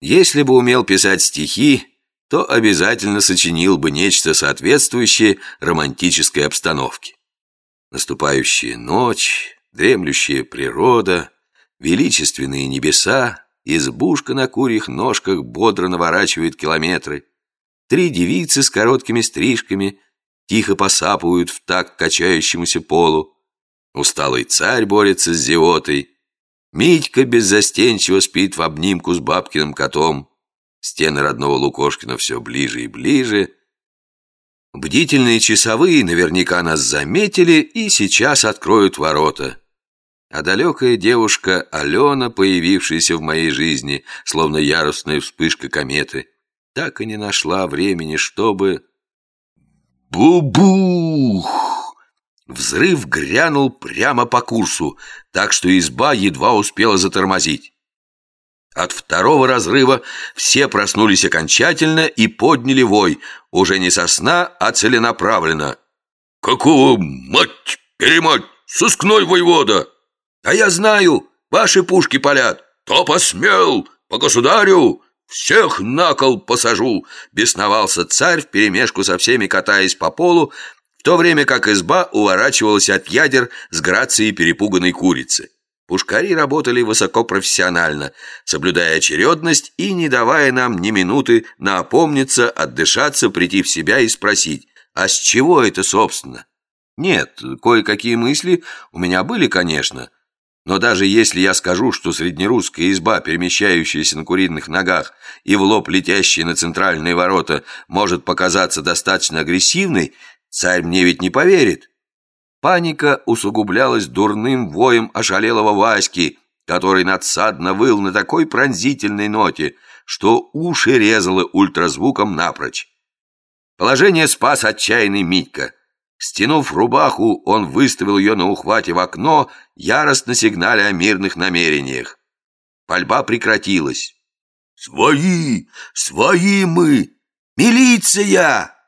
Если бы умел писать стихи, то обязательно сочинил бы нечто соответствующее романтической обстановке. Наступающая ночь, дремлющая природа, величественные небеса, избушка на курьих ножках бодро наворачивает километры, три девицы с короткими стрижками тихо посапывают в такт качающемуся полу, усталый царь борется с зевотой, Митька беззастенчиво спит в обнимку с бабкиным котом, Стены родного Лукошкина все ближе и ближе. Бдительные часовые наверняка нас заметили и сейчас откроют ворота. А далекая девушка Алена, появившаяся в моей жизни, словно яростная вспышка кометы, так и не нашла времени, чтобы... Бу-бух! Взрыв грянул прямо по курсу, так что изба едва успела затормозить. От второго разрыва все проснулись окончательно и подняли вой, уже не со сна, а целенаправленно. «Какого, мать, перемать, сыскной воевода?» «А я знаю, ваши пушки палят». «Кто посмел? По государю!» «Всех на кол посажу!» Бесновался царь вперемешку со всеми катаясь по полу, в то время как изба уворачивалась от ядер с грацией перепуганной курицы. Пушкари работали высокопрофессионально, соблюдая очередность и не давая нам ни минуты на опомниться, отдышаться, прийти в себя и спросить, а с чего это, собственно? Нет, кое-какие мысли у меня были, конечно, но даже если я скажу, что среднерусская изба, перемещающаяся на куриных ногах и в лоб летящая на центральные ворота, может показаться достаточно агрессивной, царь мне ведь не поверит. Паника усугублялась дурным воем ошалелого Васьки, который надсадно выл на такой пронзительной ноте, что уши резало ультразвуком напрочь. Положение спас отчаянный Митька. Стянув рубаху, он выставил ее на ухвате в окно, яростно сигналя о мирных намерениях. Пальба прекратилась. «Свои! Свои мы! Милиция!»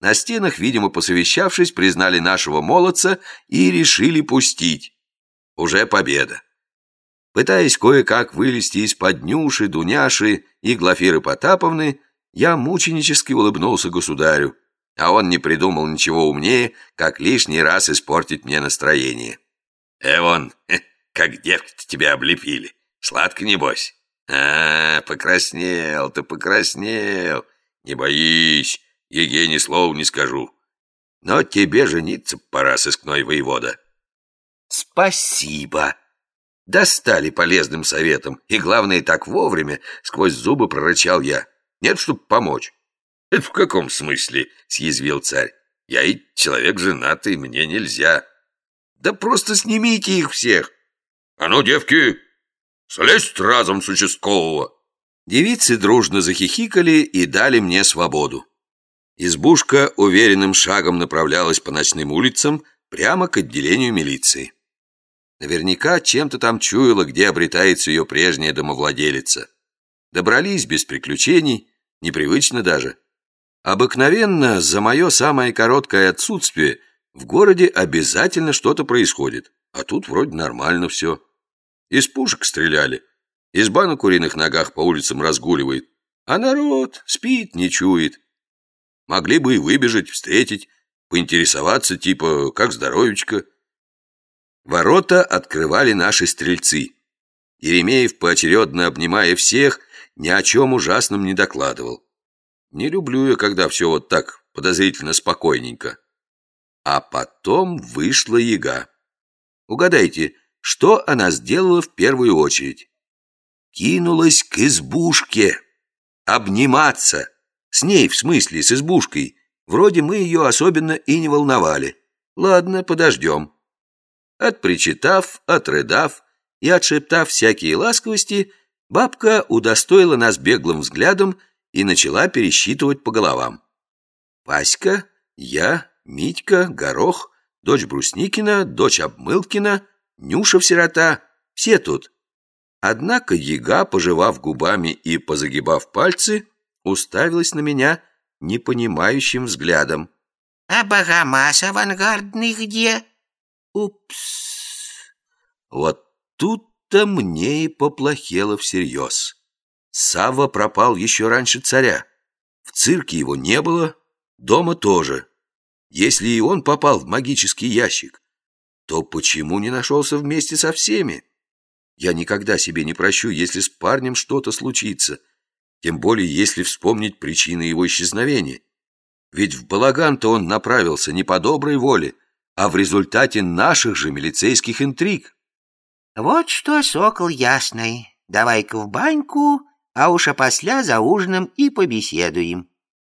На стенах, видимо, посовещавшись, признали нашего молодца и решили пустить. Уже победа. Пытаясь кое-как вылезти из-под Нюши, Дуняши и Глафиры Потаповны, я мученически улыбнулся государю, а он не придумал ничего умнее, как лишний раз испортить мне настроение. «Эвон, как девки-то тебя облепили. Сладко, небось?» «А, покраснел ты, покраснел. Не боись, Еге ни слова не скажу. Но тебе жениться пора, сыскной воевода. Спасибо. Достали полезным советом. И главное, так вовремя, сквозь зубы прорычал я. Нет, чтоб помочь. Это в каком смысле? Съязвил царь. Я и человек женатый, мне нельзя. Да просто снимите их всех. А ну, девки, слезь разом с участкового. Девицы дружно захихикали и дали мне свободу. Избушка уверенным шагом направлялась по ночным улицам прямо к отделению милиции. Наверняка чем-то там чуяла, где обретается ее прежняя домовладелица. Добрались без приключений, непривычно даже. Обыкновенно за мое самое короткое отсутствие в городе обязательно что-то происходит, а тут вроде нормально все. Из пушек стреляли, изба на куриных ногах по улицам разгуливает, а народ спит, не чует. Могли бы и выбежать, встретить, поинтересоваться, типа, как здоровечко. Ворота открывали наши стрельцы. Еремеев, поочередно обнимая всех, ни о чем ужасном не докладывал. Не люблю я, когда все вот так подозрительно спокойненько. А потом вышла яга. Угадайте, что она сделала в первую очередь? Кинулась к избушке. Обниматься. С ней, в смысле, с избушкой. Вроде мы ее особенно и не волновали. Ладно, подождем. Отпричитав, отрыдав и отшептав всякие ласковости, бабка удостоила нас беглым взглядом и начала пересчитывать по головам. Васька, я, Митька, Горох, дочь Брусникина, дочь Обмылкина, Нюша-сирота — все тут. Однако яга, пожевав губами и позагибав пальцы, уставилась на меня непонимающим взглядом. «А Богомаз авангардный где?» «Упс!» Вот тут-то мне и поплохело всерьез. Савва пропал еще раньше царя. В цирке его не было, дома тоже. Если и он попал в магический ящик, то почему не нашелся вместе со всеми? Я никогда себе не прощу, если с парнем что-то случится, тем более если вспомнить причины его исчезновения. Ведь в балаган-то он направился не по доброй воле, а в результате наших же милицейских интриг. Вот что, сокол ясный, давай-ка в баньку, а уж опосля за ужином и побеседуем.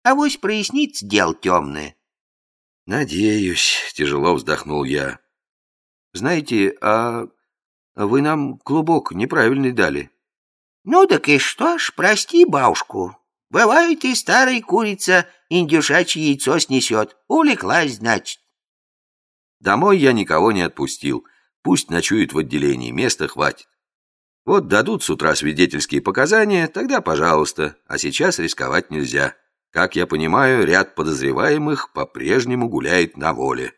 А вось прояснится дел темное. Надеюсь, тяжело вздохнул я. Знаете, а вы нам клубок неправильный дали. Ну так и что ж, прости бабушку. Бывает и старая курица индюшачье яйцо снесет. Улеглась, значит. Домой я никого не отпустил. Пусть ночует в отделении, места хватит. Вот дадут с утра свидетельские показания, тогда пожалуйста, а сейчас рисковать нельзя. Как я понимаю, ряд подозреваемых по-прежнему гуляет на воле.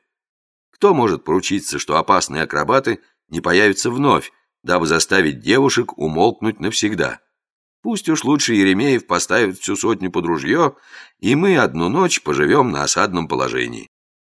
Кто может поручиться, что опасные акробаты не появятся вновь, дабы заставить девушек умолкнуть навсегда? Пусть уж лучше Еремеев поставит всю сотню под ружье, и мы одну ночь поживем на осадном положении.